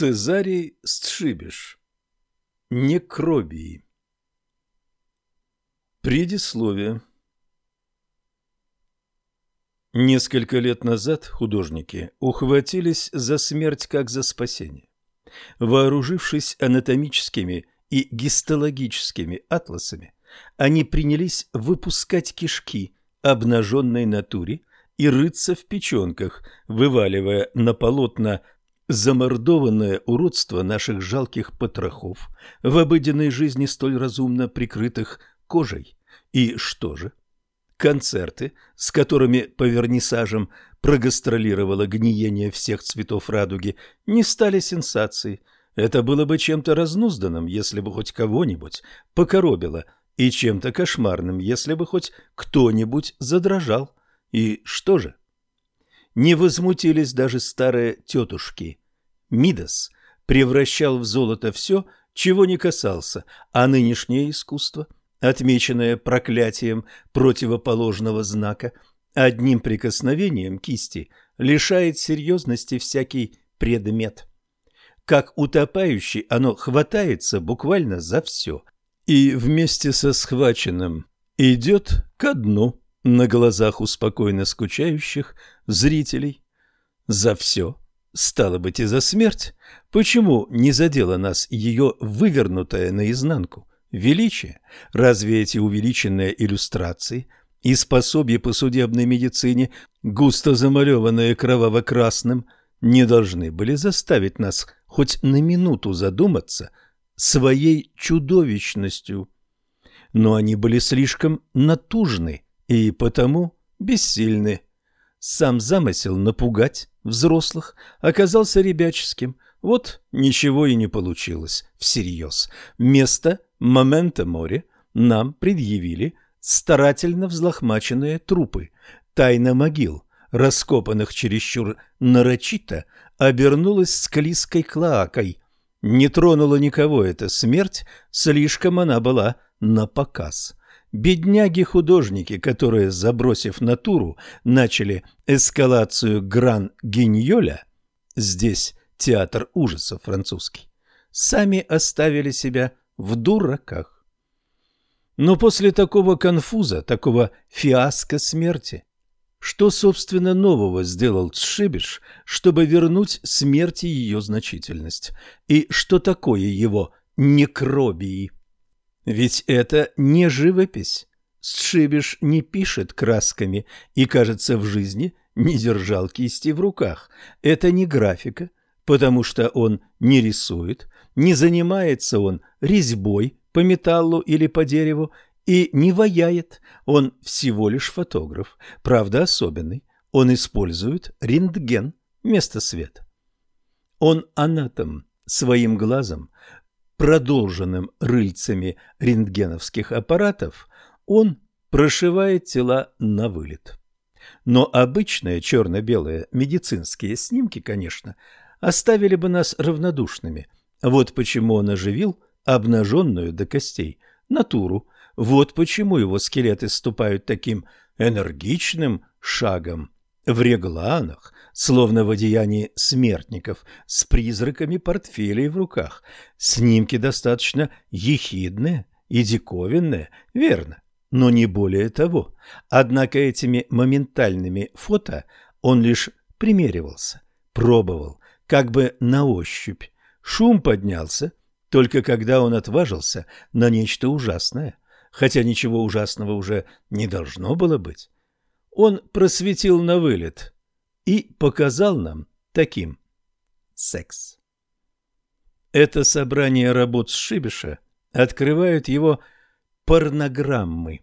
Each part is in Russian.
Цезарий Стшибиш. Некробии. Предисловие. Несколько лет назад художники ухватились за смерть как за спасение. Вооружившись анатомическими и гистологическими атласами, они принялись выпускать кишки обнаженной натуре и рыться в печенках, вываливая на полотна замордованное уродство наших жалких потрохов, в обыденной жизни столь разумно прикрытых кожей. И что же? Концерты, с которыми по вернисажам прогастролировало гниение всех цветов радуги, не стали сенсацией. Это было бы чем-то разнузданным, если бы хоть кого-нибудь покоробило, и чем-то кошмарным, если бы хоть кто-нибудь задрожал. И что же? Не возмутились даже старые тетушки. Мидас превращал в золото все, чего не касался, а нынешнее искусство, отмеченное проклятием противоположного знака, одним прикосновением кисти лишает серьезности всякий предмет. Как утопающий, оно хватается буквально за все и вместе со схваченным идет ко дну на глазах у спокойно скучающих зрителей. За все Стало быть, и за смерть. Почему не задело нас ее вывернутое наизнанку величие? Разве эти увеличенные иллюстрации и способия по судебной медицине, густо замалеванные кроваво-красным, не должны были заставить нас хоть на минуту задуматься своей чудовищностью? Но они были слишком натужны и потому бессильны. Сам замысел напугать взрослых оказался ребяческим. Вот ничего и не получилось всерьез. Вместо момента море нам предъявили старательно взлохмаченные трупы. Тайна могил, раскопанных чересчур нарочито, обернулась склизкой клоакой. Не тронула никого эта смерть, слишком она была на показ. Бедняги-художники, которые, забросив натуру, начали эскалацию Гран-Гиньоля, здесь театр ужасов французский, сами оставили себя в дураках. Но после такого конфуза, такого фиаско смерти, что, собственно, нового сделал Цшибиш, чтобы вернуть смерти ее значительность? И что такое его некробии? Ведь это не живопись. Сшибиш не пишет красками и, кажется, в жизни не держал кисти в руках. Это не графика, потому что он не рисует, не занимается он резьбой по металлу или по дереву и не ваяет. Он всего лишь фотограф, правда особенный. Он использует рентген вместо света. Он анатом своим глазом продолженным рыльцами рентгеновских аппаратов, он прошивает тела на вылет. Но обычные черно-белые медицинские снимки, конечно, оставили бы нас равнодушными. Вот почему он оживил обнаженную до костей натуру. Вот почему его скелеты ступают таким энергичным шагом в регланах, словно в одеянии смертников, с призраками портфелей в руках. Снимки достаточно ехидные и диковинные, верно, но не более того. Однако этими моментальными фото он лишь примеривался, пробовал, как бы на ощупь. Шум поднялся, только когда он отважился на нечто ужасное, хотя ничего ужасного уже не должно было быть. Он просветил на вылет и показал нам таким секс. Это собрание работ Шибиша открывают его порнограммы.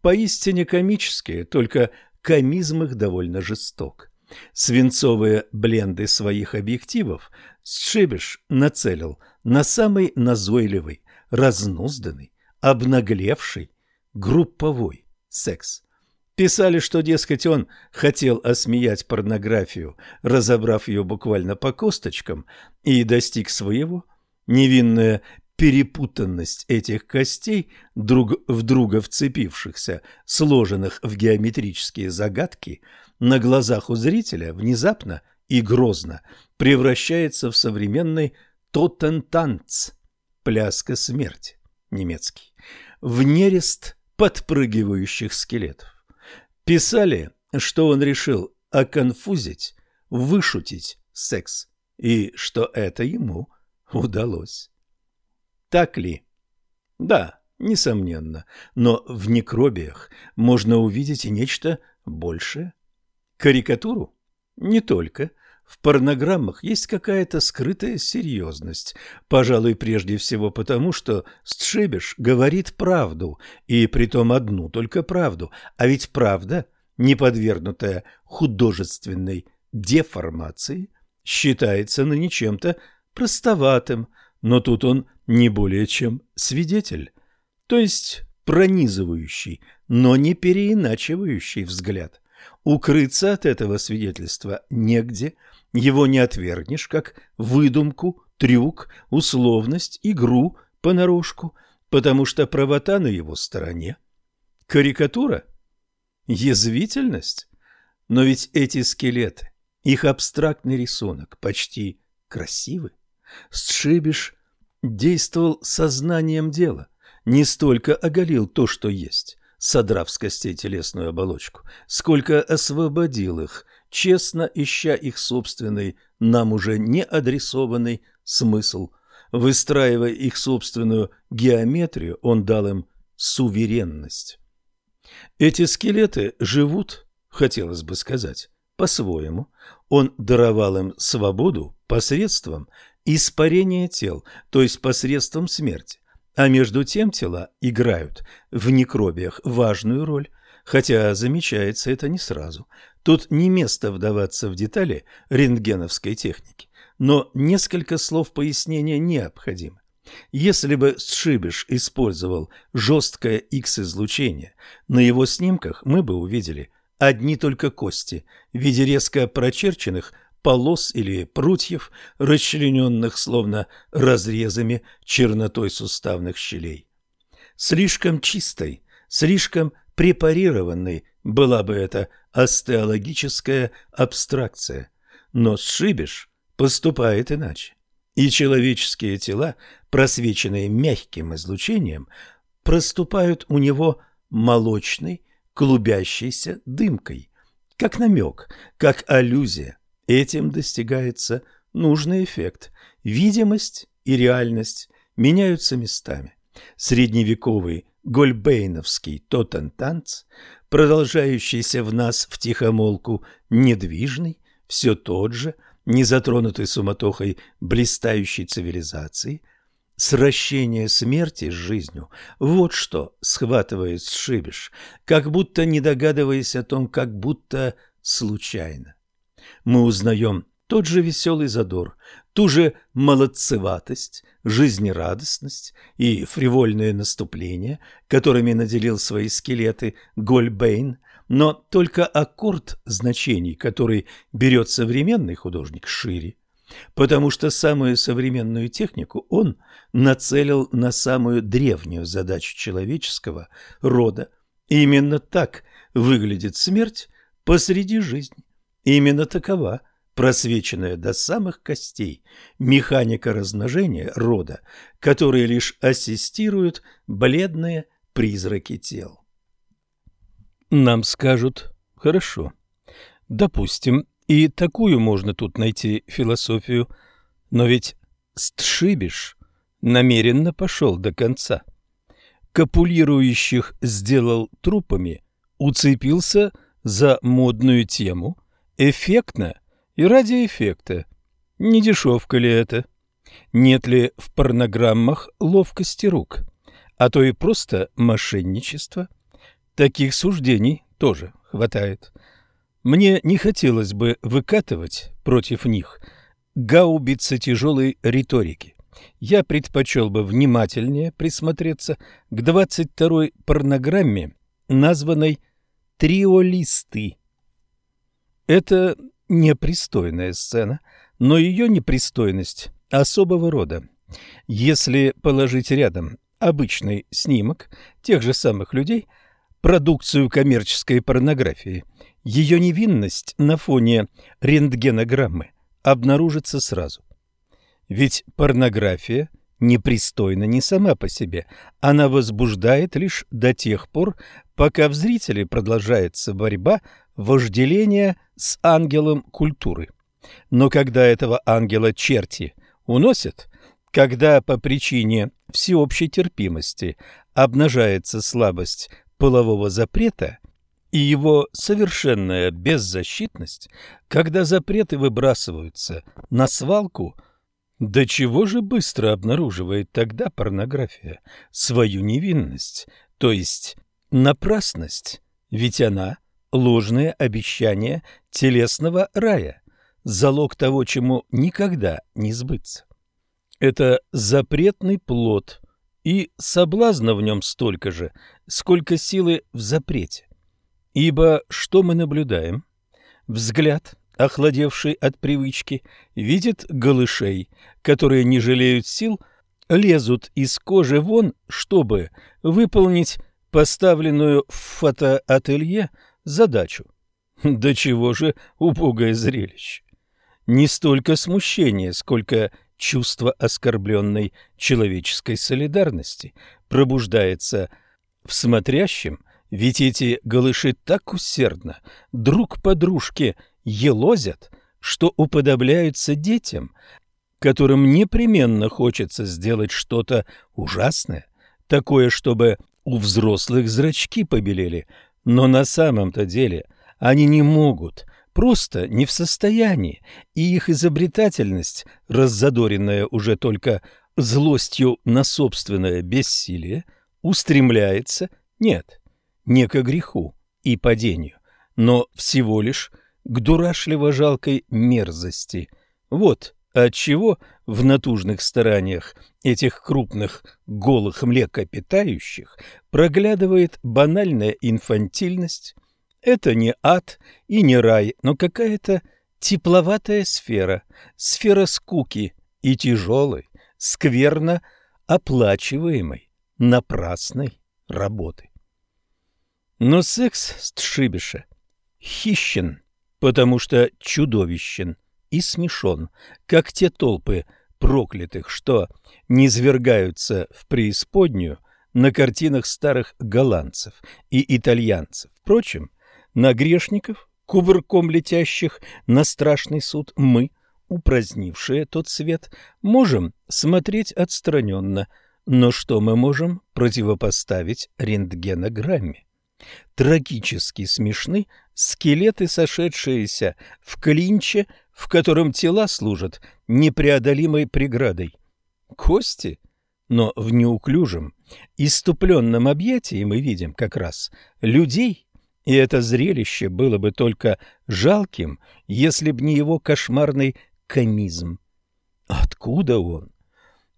Поистине комические, только комизм их довольно жесток. Свинцовые бленды своих объективов Шибиш нацелил на самый назойливый, разнузданный, обнаглевший, групповой секс. Писали, что, дескать, он хотел осмеять порнографию, разобрав ее буквально по косточкам, и достиг своего. Невинная перепутанность этих костей, друг в друга вцепившихся, сложенных в геометрические загадки, на глазах у зрителя внезапно и грозно превращается в современный тотентанц – пляска смерти, немецкий, в нерест подпрыгивающих скелетов. Писали, что он решил оконфузить, вышутить секс, и что это ему удалось. Так ли? Да, несомненно, но в некробиях можно увидеть и нечто большее. Карикатуру? Не только. В порнограммах есть какая-то скрытая серьезность, пожалуй, прежде всего потому, что Стшибиш говорит правду, и притом одну только правду, а ведь правда, не подвергнутая художественной деформации, считается ныне чем-то простоватым, но тут он не более чем свидетель, то есть пронизывающий, но не переиначивающий взгляд. Укрыться от этого свидетельства негде, его не отвергнешь, как выдумку, трюк, условность, игру понарошку, потому что правота на его стороне. Карикатура? Язвительность? Но ведь эти скелеты, их абстрактный рисунок почти красивы. Сшибиш действовал сознанием дела, не столько оголил то, что есть, содрав с костей телесную оболочку, сколько освободил их, честно ища их собственный, нам уже не адресованный смысл. Выстраивая их собственную геометрию, он дал им суверенность. Эти скелеты живут, хотелось бы сказать, по-своему. Он даровал им свободу посредством испарения тел, то есть посредством смерти. А между тем тела играют в некробиях важную роль, хотя замечается это не сразу. Тут не место вдаваться в детали рентгеновской техники, но несколько слов пояснения необходимо. Если бы Сшибиш использовал жесткое X-излучение, на его снимках мы бы увидели одни только кости в виде резко прочерченных полос или прутьев, расчлененных словно разрезами чернотой суставных щелей. Слишком чистой, слишком препарированной была бы эта остеологическая абстракция. Но Сшибиш поступает иначе. И человеческие тела, просвеченные мягким излучением, проступают у него молочной, клубящейся дымкой, как намек, как аллюзия. Этим достигается нужный эффект. Видимость и реальность меняются местами. Средневековый гольбейновский тотентанц, продолжающийся в нас в тихомолку, недвижный, все тот же, не затронутый суматохой блистающей цивилизации, сращение смерти с жизнью – вот что схватывает Сшибиш, как будто не догадываясь о том, как будто случайно. Мы узнаем тот же веселый задор, ту же молодцеватость, жизнерадостность и фривольное наступление, которыми наделил свои скелеты Гольбейн, но только аккорд значений, который берет современный художник, шире, потому что самую современную технику он нацелил на самую древнюю задачу человеческого рода. именно так выглядит смерть посреди жизни. Именно такова просвеченная до самых костей механика размножения рода, которые лишь ассистируют бледные призраки тел. Нам скажут «хорошо». Допустим, и такую можно тут найти философию, но ведь Стшибиш намеренно пошел до конца. Копулирующих сделал трупами, уцепился за модную тему – Эффектно и ради эффекта. Не дешевка ли это? Нет ли в порнограммах ловкости рук? А то и просто мошенничество? Таких суждений тоже хватает. Мне не хотелось бы выкатывать против них гаубицы тяжелой риторики. Я предпочел бы внимательнее присмотреться к 22-й порнограмме, названной «Триолисты». Это непристойная сцена, но ее непристойность особого рода. Если положить рядом обычный снимок тех же самых людей, продукцию коммерческой порнографии, ее невинность на фоне рентгенограммы обнаружится сразу. Ведь порнография непристойна не сама по себе, она возбуждает лишь до тех пор, пока в зрителе продолжается борьба вожделения с ангелом культуры. Но когда этого ангела черти уносят, когда по причине всеобщей терпимости обнажается слабость полового запрета и его совершенная беззащитность, когда запреты выбрасываются на свалку, до чего же быстро обнаруживает тогда порнография свою невинность, то есть напрасность, ведь она – ложное обещание телесного рая, залог того, чему никогда не сбыться. Это запретный плод, и соблазна в нем столько же, сколько силы в запрете. Ибо что мы наблюдаем? Взгляд, охладевший от привычки, видит голышей, которые не жалеют сил, лезут из кожи вон, чтобы выполнить поставленную в фотоателье задачу. До чего же убогое зрелище! Не столько смущение, сколько чувство оскорбленной человеческой солидарности пробуждается в смотрящем, ведь эти голыши так усердно друг по дружке елозят, что уподобляются детям, которым непременно хочется сделать что-то ужасное, такое, чтобы у взрослых зрачки побелели, но на самом-то деле они не могут, просто не в состоянии, и их изобретательность, раззадоренная уже только злостью на собственное бессилие, устремляется, нет, не к греху и падению, но всего лишь к дурашливо-жалкой мерзости. Вот отчего в натужных стараниях этих крупных голых млекопитающих проглядывает банальная инфантильность, это не ад и не рай, но какая-то тепловатая сфера, сфера скуки и тяжелой, скверно оплачиваемой, напрасной работы. Но секс Стшибиша хищен, потому что чудовищен и смешон, как те толпы проклятых, что низвергаются в преисподнюю на картинах старых голландцев и итальянцев. Впрочем, на грешников, кувырком летящих на страшный суд, мы, упразднившие тот свет, можем смотреть отстраненно, но что мы можем противопоставить рентгенограмме? Трагически смешны скелеты, сошедшиеся в клинче, в котором тела служат непреодолимой преградой. Кости? Но в неуклюжем, иступленном объятии мы видим как раз людей, и это зрелище было бы только жалким, если б не его кошмарный комизм. Откуда он?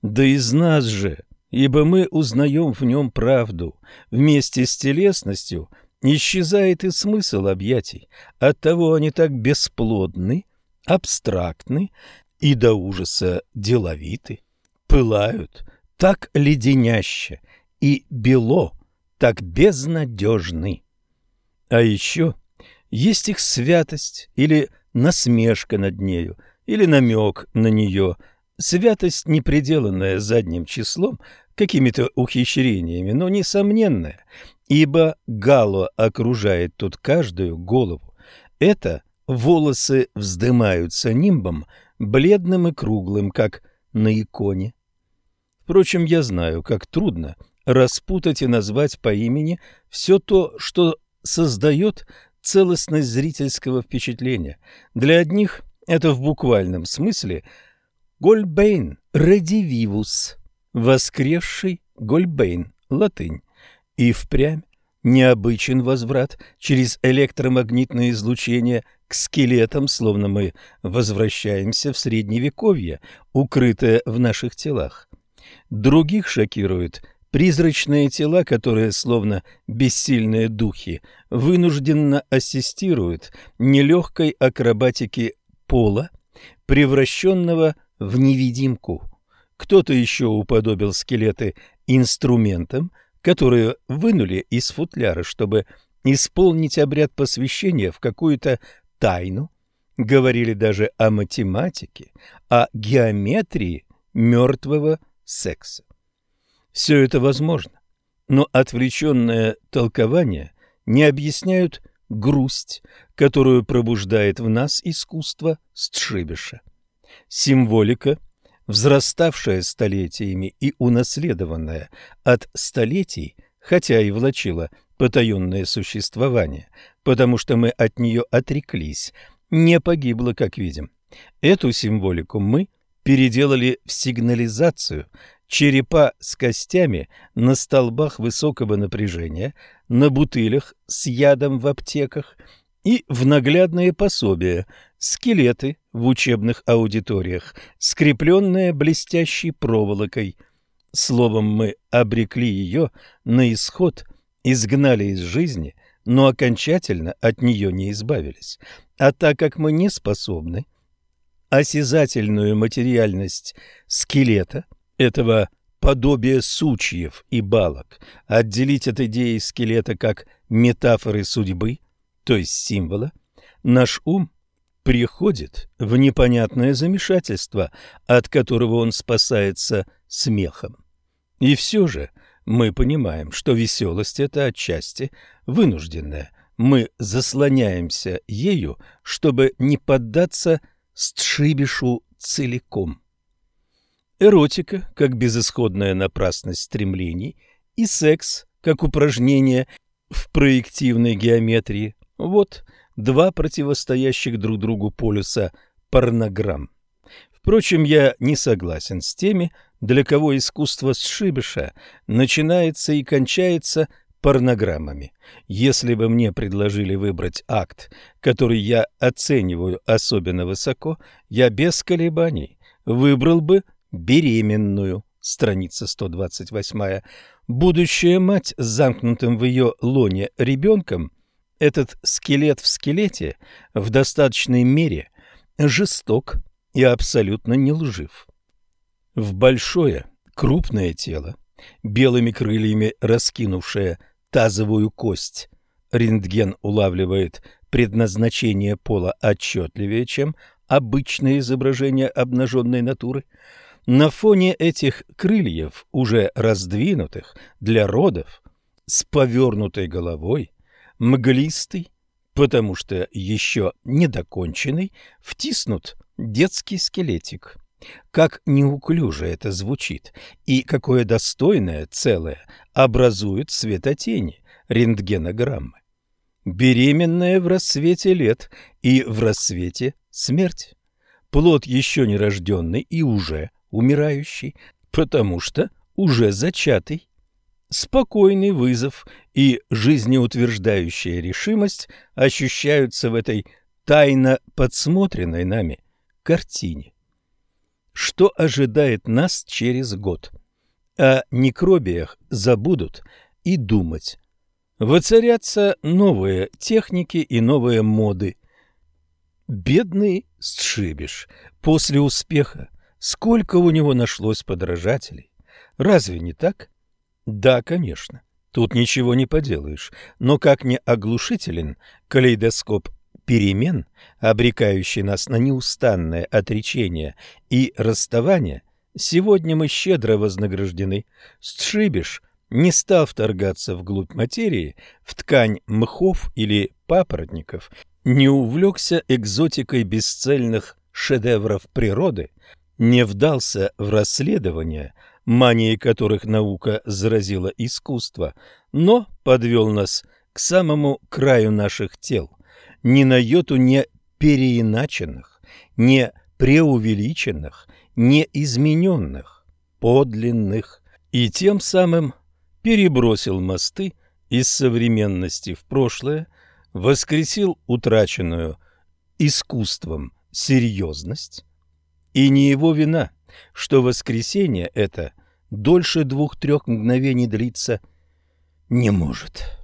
Да из нас же, ибо мы узнаем в нем правду. Вместе с телесностью исчезает и смысл объятий. Оттого они так бесплодны, абстрактны и до ужаса деловиты, пылают так леденяще и бело, так безнадежны. А еще есть их святость или насмешка над нею, или намек на нее. Святость, не приделанная задним числом, какими-то ухищрениями, но несомненная, ибо гало окружает тут каждую голову. Это волосы вздымаются нимбом, бледным и круглым, как на иконе. Впрочем, я знаю, как трудно распутать и назвать по имени все то, что создает целостность зрительского впечатления. Для одних это в буквальном смысле Гольбейн редививус, воскресший Гольбейн, латынь, и впрямь необычен возврат через электромагнитное излучение к скелетам, словно мы возвращаемся в средневековье, укрытое в наших телах. Других шокирует Призрачные тела, которые, словно бессильные духи, вынужденно ассистируют нелегкой акробатике пола, превращенного в невидимку. Кто-то еще уподобил скелеты инструментам, которую вынули из футляра, чтобы исполнить обряд посвящения в какую-то тайну, говорили даже о математике, о геометрии мертвого секса. Все это возможно, но отвлеченное толкование не объясняют грусть, которую пробуждает в нас искусство Стшибиша. Символика, взраставшая столетиями и унаследованная от столетий, хотя и влачила потаенное существование, потому что мы от нее отреклись, не погибла, как видим. Эту символику мы переделали в сигнализацию, черепа с костями на столбах высокого напряжения, на бутылях с ядом в аптеках и в наглядные пособия, скелеты в учебных аудиториях, скрепленные блестящей проволокой. Словом, мы обрекли ее на исход, изгнали из жизни, но окончательно от нее не избавились. А так как мы не способны осязательную материальность скелета, этого подобия сучьев и балок, отделить от идеи скелета как метафоры судьбы, то есть символа, наш ум приходит в непонятное замешательство, от которого он спасается смехом. И все же мы понимаем, что веселость – это отчасти вынужденная. Мы заслоняемся ею, чтобы не поддаться стшибишу целиком. Эротика, как безысходная напрасность стремлений, и секс, как упражнение в проективной геометрии – вот два противостоящих друг другу полюса порнограмм. Впрочем, я не согласен с теми, для кого искусство сшибиша начинается и кончается порнограммами. Если бы мне предложили выбрать акт, который я оцениваю особенно высоко, я без колебаний выбрал бы беременную. Страница 128. Будущая мать с замкнутым в ее лоне ребенком, этот скелет в скелете в достаточной мере жесток и абсолютно не лжив. В большое, крупное тело, белыми крыльями раскинувшее тазовую кость, рентген улавливает предназначение пола отчетливее, чем обычное изображение обнаженной натуры. На фоне этих крыльев, уже раздвинутых для родов, с повернутой головой, мглистый, потому что еще недоконченный, втиснут детский скелетик. Как неуклюже это звучит, и какое достойное целое образует светотени рентгенограммы. Беременная в рассвете лет и в рассвете смерть. Плод еще не рожденный и уже умирающий, потому что уже зачатый. Спокойный вызов и жизнеутверждающая решимость ощущаются в этой тайно подсмотренной нами картине. Что ожидает нас через год? О некробиях забудут и думать. Воцарятся новые техники и новые моды. Бедный Сшибиш после успеха. Сколько у него нашлось подражателей? Разве не так? Да, конечно. Тут ничего не поделаешь. Но как не оглушителен калейдоскоп перемен, обрекающий нас на неустанное отречение и расставание, сегодня мы щедро вознаграждены. Сшибиш не стал вторгаться вглубь материи, в ткань мхов или папоротников, не увлекся экзотикой бесцельных шедевров природы, не вдался в расследования, манией которых наука заразила искусство, но подвел нас к самому краю наших тел, ни на йоту не переиначенных, не преувеличенных, не измененных, подлинных, и тем самым перебросил мосты из современности в прошлое, воскресил утраченную искусством серьезность, и не его вина, что воскресение это дольше двух-трех мгновений длиться не может».